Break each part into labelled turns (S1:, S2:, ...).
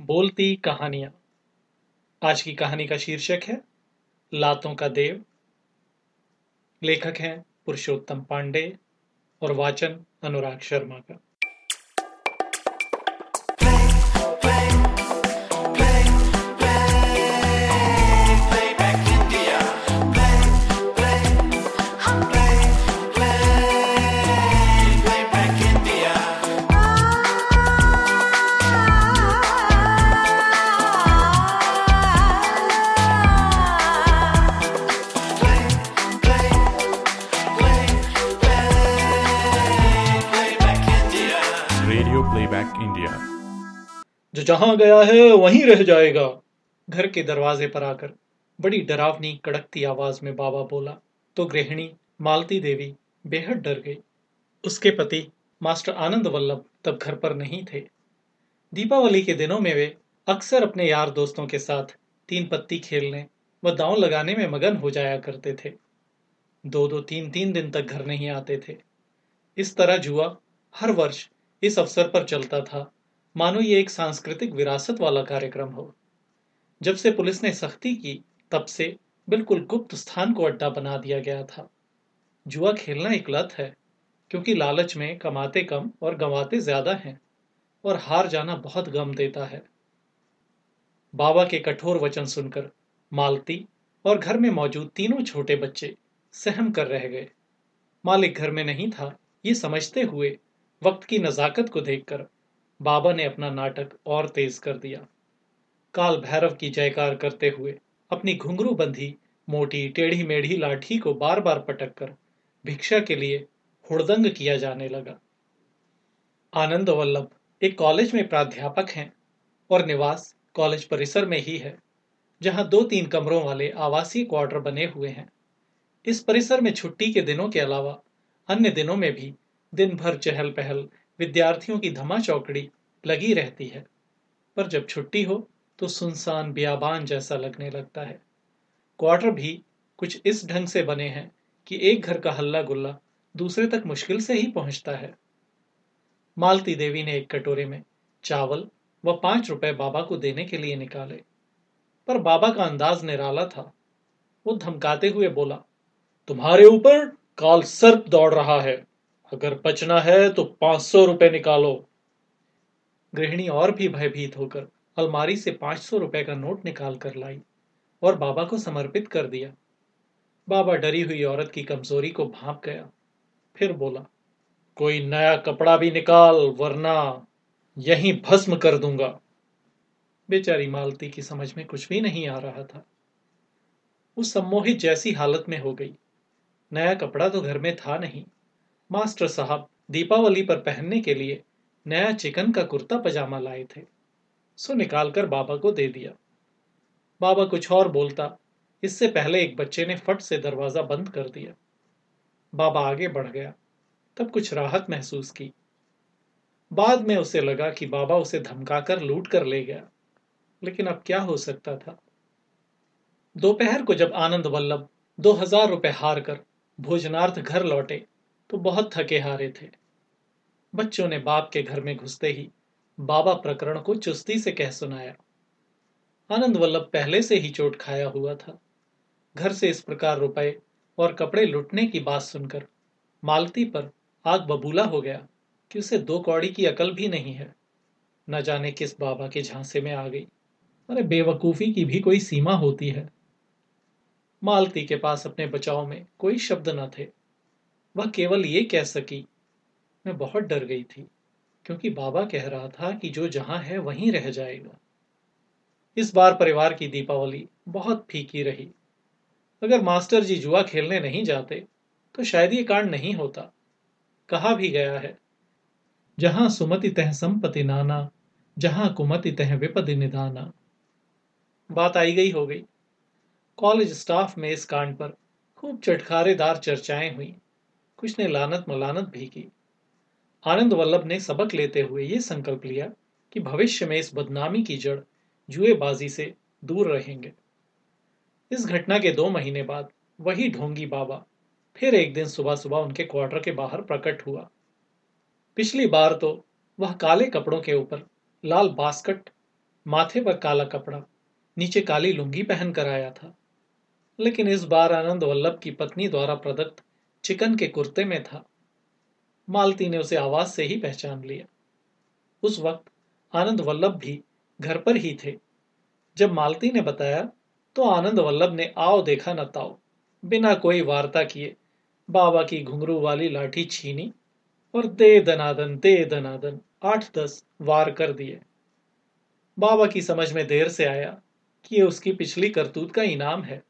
S1: बोलती कहानियाँ। आज की कहानी का शीर्षक है, लातों का देव। लेखक हैं पुरुषोत्तम पांडे और वाचन अनुराग शर्मा का।
S2: इंडिया
S1: जो जहाँ गया है, वहीं रह जाएगा। घर के दरवाजे पर आकर बड़ी डरावनी, कड़कती आवाज़ में बाबा बोला तो गृहिणी, मालती देवी, बेहद डर गई। उसके पति, मास्टर आनंद वल्लभ, तब घर पर नहीं थे। दीपावली के दिनों में वे अक्सर अपने यार दोस्तों के साथ तीन पत्ती खेलने व दांव लगाने में मगन हो जाया करते थे। दो दो तीन तीन दिन तक घर नहीं आते थे। इस तरह जुआ हर वर्ष इस अवसर पर चलता था। मानो ये एक सांस्कृतिक विरासत वाला कार्यक्रम हो। जब से पुलिस ने सख्ती की, तब से बिल्कुल गुप्त स्थान को अड्डा बना दिया गया था। जुआ खेलना एक लत है, क्योंकि लालच में कमाते कम और गंवाते ज़्यादा हैं, और हार जाना बहुत गम देता है। बाबा के कठोर वचन सुनकर मालती और घर में मौजूद तीनों छोटे बच्चे सहम कर रह गए। मालिक घर में नहीं था, ये समझते हुए वक्त की नजाकत को देखकर बाबा ने अपना नाटक और तेज कर दिया। काल भैरव की जयकार करते हुए अपनी घुंघरू बंधी मोटी टेढ़ी मेढ़ी लाठी को बार बार पटक कर भिक्षा के लिए हुड़दंग किया जाने लगा। आनंद वल्लभ एक कॉलेज में प्राध्यापक हैं और निवास कॉलेज परिसर में ही है, जहाँ दो तीन कमरों वाले आवासीय क्वार्टर बने हुए हैं। इस परिसर में छुट्टी के दिनों के अलावा अन्य दिनों में भी दिन भर चहल पहल विद्यार्थियों की धमा चौकड़ी लगी रहती है। पर जब छुट्टी हो तो सुनसान बियाबान जैसा लगने लगता है। क्वार्टर भी कुछ इस ढंग से बने हैं कि एक घर का हल्ला गुल्ला दूसरे तक मुश्किल से ही पहुँचता है। मालती देवी ने एक कटोरे में चावल व पाँच रुपए बाबा को देने के लिए निकाले। पर बाबा का अंदाज निराला था। वो धमकाते हुए बोला, तुम्हारे ऊपर काल सर्प दौड़ रहा है। अगर बचना है तो पाँच सौ रुपए निकालो। गृहिणी और भी भयभीत होकर अलमारी से पाँच सौ रुपए का नोट निकाल कर लाई और बाबा को समर्पित कर दिया। बाबा डरी हुई औरत की कमज़ोरी को भाप गया। फिर बोला, कोई नया कपड़ा भी निकाल, वरना यहीं भस्म कर दूँगा। बेचारी मालती की समझ में कुछ भी नहीं आ रहा था। वो सम्मोहित जैसी हालत में हो गई। नया कपड़ा तो घर में था नहीं। मास्टर साहब दीपावली पर पहनने के लिए नया चिकन का कुर्ता पजामा लाए थे। सो निकालकर बाबा को दे दिया। बाबा कुछ और बोलता, इससे पहले एक बच्चे ने फट से दरवाज़ा बंद कर दिया। बाबा आगे बढ़ गया, तब कुछ राहत महसूस की। बाद में उसे लगा कि बाबा उसे धमकाकर लूट कर ले गया, लेकिन अब क्या हो सकता था? दोपहर को जब आनंद वल्लभ दो हज़ार रुपये हार कर भोजनार्थ घर लौटे तो बहुत थके हारे थे। बच्चों ने बाप के घर में घुसते ही बाबा प्रकरण को चुस्ती से कह सुनाया। आनंद वल्लभ पहले से ही चोट खाया हुआ था। घर से इस प्रकार रुपए और कपड़े लुटने की बात सुनकर मालती पर आग बबूला हो गया कि उसे दो कौड़ी की अकल भी नहीं है। न जाने किस बाबा के झांसे में आ गई। अरे बेवकूफ़ी की भी कोई सीमा होती है। मालती के पास अपने बचाव में कोई शब्द न थे। वह केवल ये कह सकी, मैं बहुत डर गई थी, क्योंकि बाबा कह रहा था कि जो जहाँ है वहीं रह जाएगा इस बार परिवार की दीपावली बहुत फीकी रही। अगर मास्टर जी जुआ खेलने नहीं जाते तो शायद ये कांड नहीं होता। कहा भी गया है, जहाँ सुमति तह संपत्ति नाना, जहाँ कुमति तह विपदि निदाना बात आई गई हो गई। कॉलेज स्टाफ में इस कांड पर खूब चटखारेदार चर्चाएँ हुई। कुछ ने लानत मलानत भी की। आनंद वल्लभ ने सबक लेते हुए ये संकल्प लिया कि भविष्य में इस बदनामी की जड़ जुएबाजी से दूर रहेंगे। इस घटना के दो महीने बाद वही ढोंगी बाबा फिर एक दिन सुबह सुबह उनके क्वार्टर के बाहर प्रकट हुआ। पिछली बार तो वह काले कपड़ों के ऊपर लाल बास्कट, माथे पर काला कपड़ा, नीचे काली लुंगी पहन कर आया था। लेकिन इस बार आनंद वल्लभ की पत्नी द्वारा प्रदत्त चिकन के कुर्ते में था। मालती ने उसे आवाज़ से ही पहचान लिया। उस वक्त आनंद वल्लभ भी घर पर ही थे। जब मालती ने बताया तो आनंद वल्लभ ने, आओ देखा न ताओ। बिना कोई वार्ता किए, बाबा की घुंघरू वाली लाठी छीनी और दे दनादन दे दनादन, आठ दस वार कर दिए। बाबा की समझ में देर से आया कि ये उसकी पिछली करतूत का इनाम है।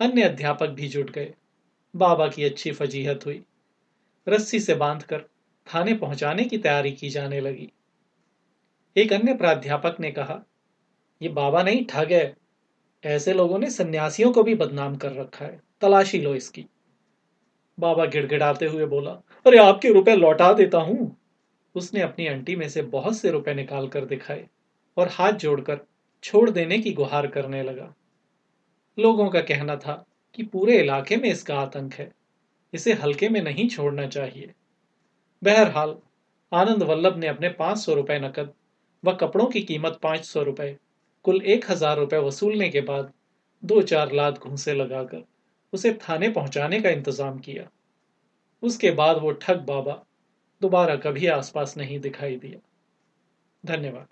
S1: अन्य अध्यापक भी जुट गए। बाबा की अच्छी फजीहत हुई। रस्सी से बांधकर थाने पहुँचाने की तैयारी की जाने लगी। एक अन्य प्राध्यापक ने कहा, ये बाबा नहीं, ठग है। ऐसे लोगों ने सन्यासियों को भी बदनाम कर रखा है। तलाशी लो इसकी। बाबा गिड़गिड़ाते हुए बोला, अरे, आपके रुपए लौटा देता हूँ। उसने अपनी अंटी में से बहुत से रुपए निकाल कर दिखाए और हाथ जोड़कर छोड़ देने की गुहार करने लगा। लोगों का कहना था कि पूरे इलाके में इसका आतंक है। इसे हल्के में नहीं छोड़ना चाहिए। बहरहाल, आनंद वल्लभ ने अपने पाँच सौ रुपए नकद व कपड़ों की कीमत पाँच सौ रुपए, कुल एक हज़ार रुपए वसूलने के बाद दो चार लाद घूसे लगाकर उसे थाने पहुँचाने का इंतज़ाम किया। उसके बाद वो ठग बाबा दोबारा कभी आसपास नहीं दिखाई दिया। धन्यवाद।